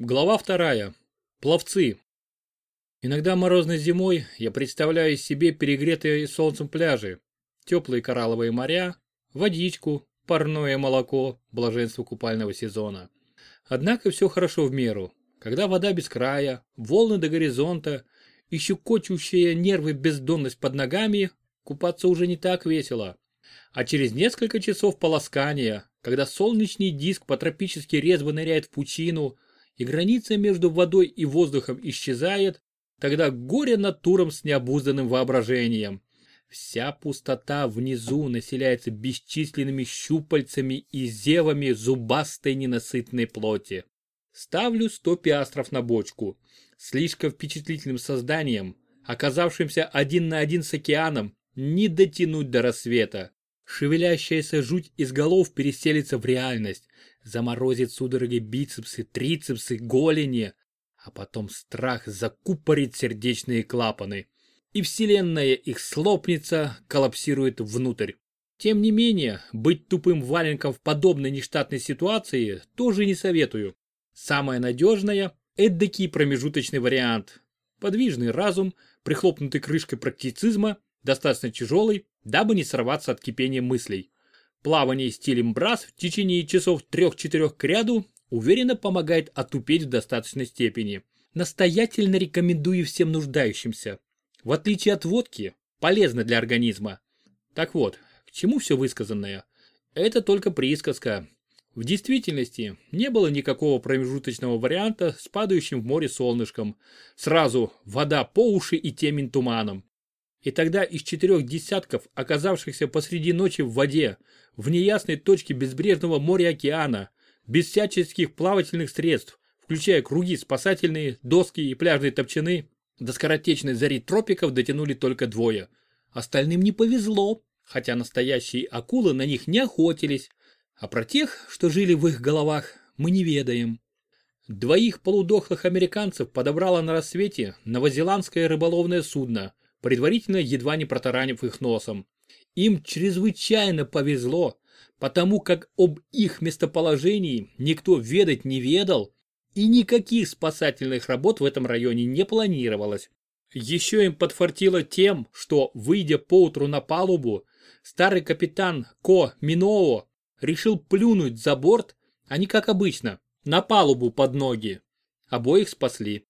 Глава вторая. Пловцы. Иногда морозной зимой я представляю себе перегретые солнцем пляжи, теплые коралловые моря, водичку, парное молоко, блаженство купального сезона. Однако все хорошо в меру. Когда вода без края, волны до горизонта и щекочущие нервы бездонность под ногами, купаться уже не так весело. А через несколько часов полоскания, когда солнечный диск по-тропически резво ныряет в пучину, и граница между водой и воздухом исчезает, тогда горе натурам с необузданным воображением. Вся пустота внизу населяется бесчисленными щупальцами и зевами зубастой ненасытной плоти. Ставлю сто пиастров на бочку. Слишком впечатлительным созданием, оказавшимся один на один с океаном, не дотянуть до рассвета. Шевелящаяся жуть из голов переселится в реальность, заморозит судороги бицепсы, трицепсы, голени, а потом страх закупорит сердечные клапаны. И вселенная их слопнется, коллапсирует внутрь. Тем не менее, быть тупым валенком в подобной нештатной ситуации тоже не советую. Самое надежное – эдакий промежуточный вариант. Подвижный разум, прихлопнутый крышкой практицизма, достаточно тяжелый, дабы не сорваться от кипения мыслей. Плавание стилем брас в течение часов 3-4 к ряду уверенно помогает отупеть в достаточной степени. Настоятельно рекомендую всем нуждающимся. В отличие от водки, полезно для организма. Так вот, к чему все высказанное? Это только присказка. В действительности не было никакого промежуточного варианта с падающим в море солнышком. Сразу вода по уши и темень туманом. И тогда из четырех десятков, оказавшихся посреди ночи в воде, в неясной точке безбрежного моря-океана, без всяческих плавательных средств, включая круги спасательные, доски и пляжные топчаны, до скоротечной зари тропиков дотянули только двое. Остальным не повезло, хотя настоящие акулы на них не охотились, а про тех, что жили в их головах, мы не ведаем. Двоих полудохлых американцев подобрало на рассвете новозеландское рыболовное судно – предварительно едва не протаранив их носом. Им чрезвычайно повезло, потому как об их местоположении никто ведать не ведал, и никаких спасательных работ в этом районе не планировалось. Еще им подфартило тем, что, выйдя поутру на палубу, старый капитан Ко Миноо решил плюнуть за борт, а не как обычно, на палубу под ноги. Обоих спасли.